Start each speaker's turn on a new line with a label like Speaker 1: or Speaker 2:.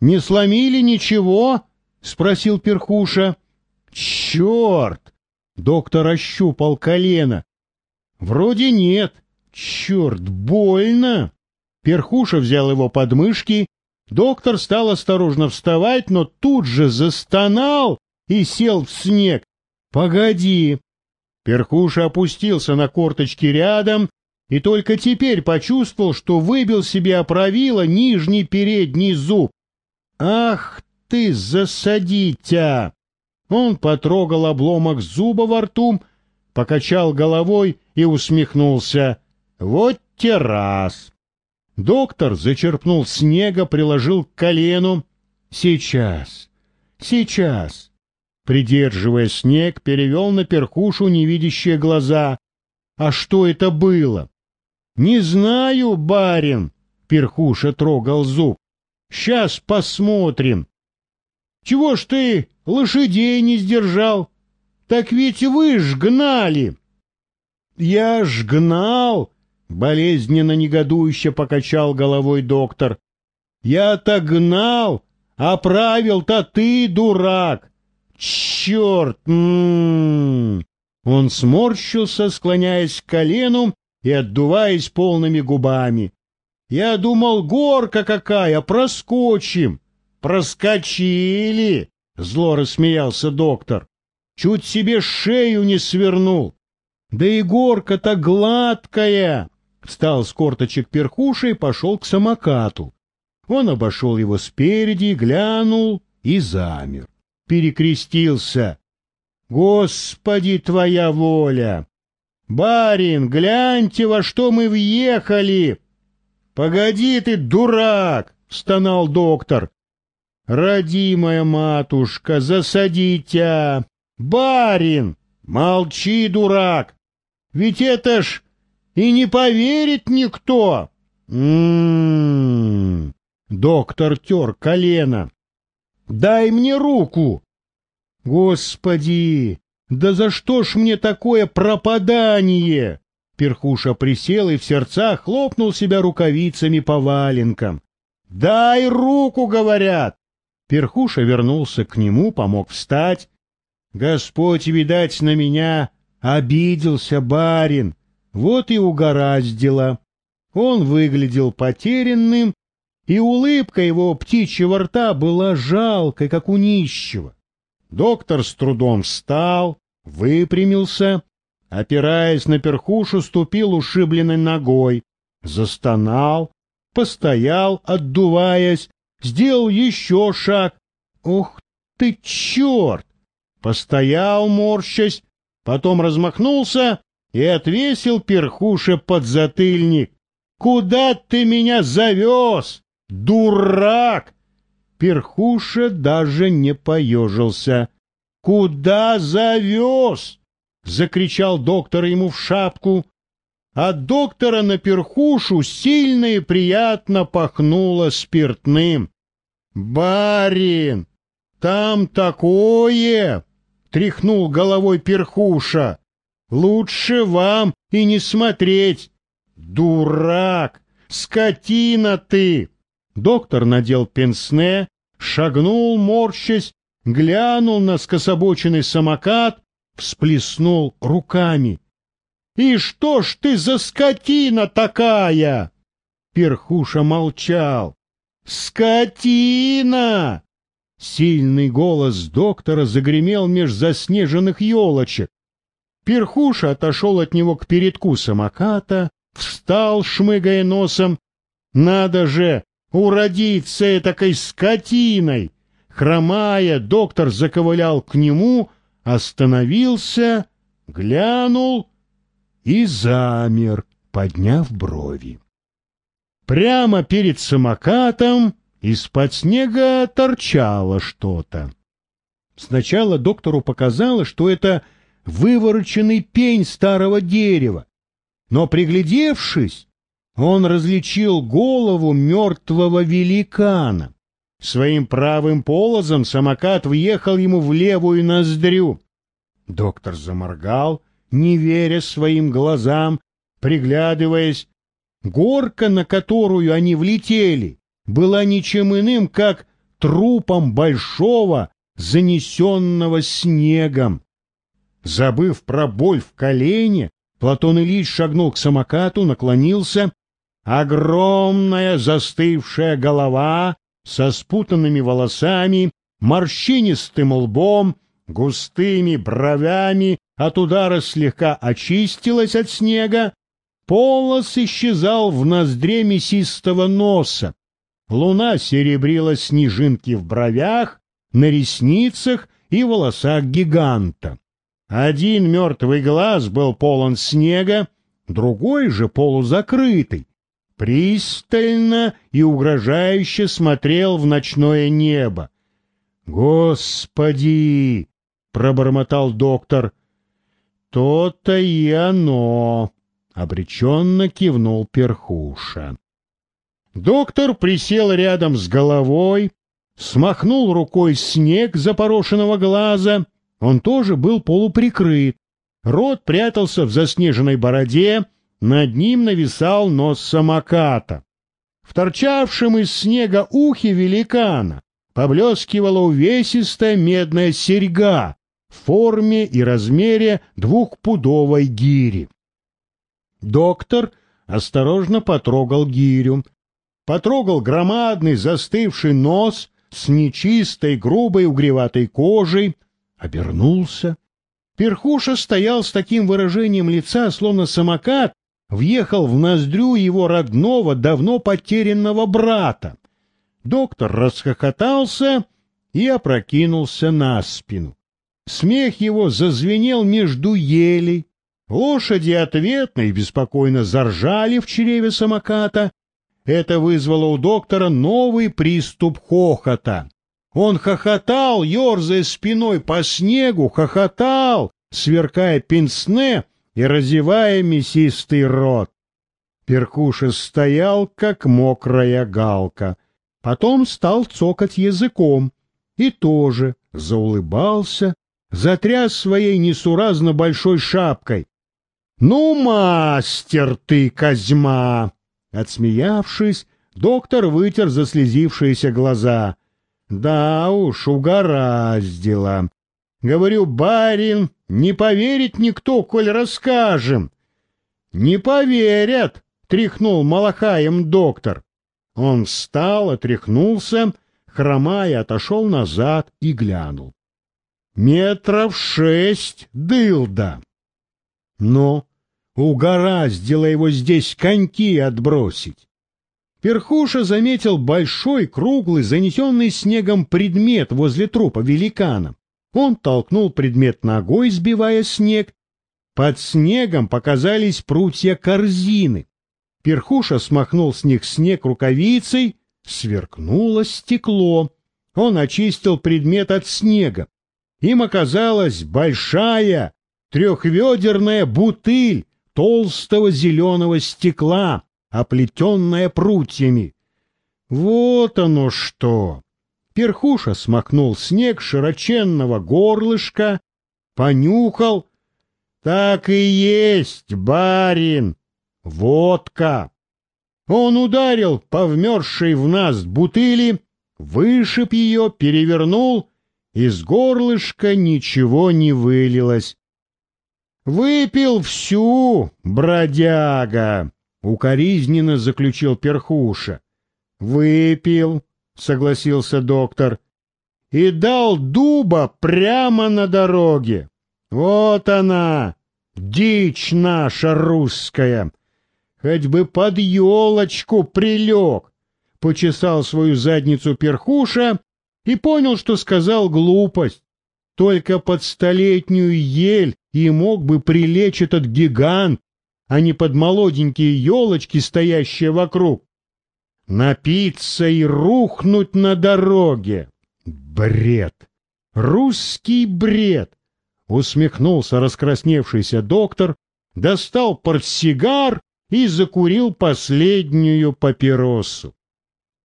Speaker 1: Не сломили ничего? — спросил перхуша. — Черт! — доктор ощупал колено. — Вроде нет. Черт, больно! Перхуша взял его под мышки. Доктор стал осторожно вставать, но тут же застонал и сел в снег. «Погоди!» Перхуша опустился на корточки рядом и только теперь почувствовал, что выбил себе оправило нижний передний зуб. «Ах ты, засадитя!» Он потрогал обломок зуба во рту, покачал головой и усмехнулся. «Вот те раз!» Доктор зачерпнул снега, приложил к колену. «Сейчас! Сейчас!» Придерживая снег, перевел на перкушу невидящие глаза. «А что это было?» «Не знаю, барин!» — перхуша трогал зуб. «Сейчас посмотрим!» «Чего ж ты лошадей не сдержал? Так ведь вы ж гнали!» «Я ж гнал!» — болезненно негодующе покачал головой доктор. «Я-то гнал, а правил-то ты, дурак! Черт! М -м -м. Он сморщился, склоняясь к колену и отдуваясь полными губами. «Я думал, горка какая, проскочим!» «Проскочили!» — зло рассмеялся доктор. «Чуть себе шею не свернул!» «Да и горка-то гладкая!» Встал с корточек перхуша и пошел к самокату. Он обошел его спереди, глянул и замер. Перекрестился. «Господи, твоя воля! Барин, гляньте, во что мы въехали!» «Погоди ты, дурак!» — стонал доктор. «Родимая матушка, засадите! Барин! Молчи, дурак! Ведь это ж и не поверит никто!» «М-м-м!» Доктор тер колено. «Дай мне руку!» «Господи! Да за что ж мне такое пропадание?» Перхуша присел и в сердцах хлопнул себя рукавицами по валенкам. «Дай руку!» — говорят. Перхуша вернулся к нему, помог встать. Господь, видать, на меня обиделся барин, вот и угораздило. Он выглядел потерянным, и улыбка его птичьего рта была жалкой, как у нищего. Доктор с трудом встал, выпрямился, опираясь на перхушу, ступил ушибленной ногой, застонал, постоял, отдуваясь, сделал еще шаг. Ух ты, черт! Постоял, морщась, потом размахнулся и отвесил перхуше подзатыльник. «Куда ты меня завез, дурак?» Перхуша даже не поежился. «Куда завез?» — закричал доктор ему в шапку. От доктора на перхушу сильно и приятно пахнуло спиртным. «Барин, там такое!» — тряхнул головой перхуша. «Лучше вам и не смотреть! Дурак! Скотина ты!» Доктор надел пенсне, шагнул, морщась, глянул на скособоченный самокат, всплеснул руками. «И что ж ты за скотина такая?» Перхуша молчал. «Скотина!» Сильный голос доктора загремел меж заснеженных елочек. Перхуша отошел от него к передку самоката, встал, шмыгая носом. «Надо же уродиться этакой скотиной!» Хромая, доктор заковылял к нему, остановился, глянул и замер, подняв брови. Прямо перед самокатом из-под снега торчало что-то. Сначала доктору показалось, что это вывороченный пень старого дерева, но, приглядевшись, он различил голову мертвого великана. Своим правым полозом самокат въехал ему в левую ноздрю. Доктор заморгал, не веря своим глазам, приглядываясь, Горка, на которую они влетели, была ничем иным, как трупом большого, занесенного снегом. Забыв про боль в колене, Платон Ильич шагнул к самокату, наклонился. Огромная застывшая голова со спутанными волосами, морщинистым лбом, густыми бровями от удара слегка очистилась от снега, полос исчезал в ноздре мясистого носа. Луна серебрила снежинки в бровях, на ресницах и волосах гиганта. Один мертвый глаз был полон снега, другой же полузакрытый. Пристально и угрожающе смотрел в ночное небо. «Господи!» — пробормотал доктор. «То-то и оно!» — обреченно кивнул перхуша. Доктор присел рядом с головой, смахнул рукой снег запорошенного глаза. Он тоже был полуприкрыт. Рот прятался в заснеженной бороде, над ним нависал нос самоката. В торчавшем из снега ухе великана поблескивала увесистая медная серьга в форме и размере двухпудовой гири. Доктор осторожно потрогал гирю, потрогал громадный застывший нос с нечистой грубой угреватой кожей, обернулся. Перхуша стоял с таким выражением лица, словно самокат въехал в ноздрю его родного, давно потерянного брата. Доктор расхохотался и опрокинулся на спину. Смех его зазвенел между елей. Лошади ответно и беспокойно заржали в чреве самоката, это вызвало у доктора новый приступ хохота. Он хохотал, ерзая спиной по снегу, хохотал, сверкая пенсне и разевая мясистый рот. Перкуша стоял, как мокрая галка. Потом стал цокать языком и тоже заулыбался, затряс своей несуразно большой шапкой. — Ну, мастер ты, Козьма! Отсмеявшись, доктор вытер заслезившиеся глаза. Да уж, угораздило. Говорю, барин, не поверит никто, коль расскажем. Не поверят, тряхнул малахаем доктор. Он встал, отряхнулся, хромая, отошел назад и глянул. Метров шесть дылда. Но Угораздило его здесь коньки отбросить. Перхуша заметил большой, круглый, занесенный снегом предмет возле трупа великана. Он толкнул предмет ногой, сбивая снег. Под снегом показались прутья корзины. Перхуша смахнул с них снег рукавицей, сверкнуло стекло. Он очистил предмет от снега. Им оказалась большая трехведерная бутыль толстого зеленого стекла, оплетенная прутьями. Вот оно что! Перхуша смахнул снег широченного горлышка, понюхал. Так и есть, барин! Водка! Он ударил по вмерзшей в нас бутыли, вышиб ее, перевернул, из горлышка ничего не вылилось. Выпил всю, бродяга, укоризненно заключил перхуша. Выпил, согласился доктор, и дал дуба прямо на дороге. Вот она, дичь наша русская. Хоть бы под елочку прилег. Почесал свою задницу перхуша и понял, что сказал глупость. Только под столетнюю ель и мог бы прилечь этот гигант, а не под молоденькие елочки, стоящие вокруг. Напиться и рухнуть на дороге. Бред! Русский бред! Усмехнулся раскрасневшийся доктор, достал портсигар и закурил последнюю папиросу.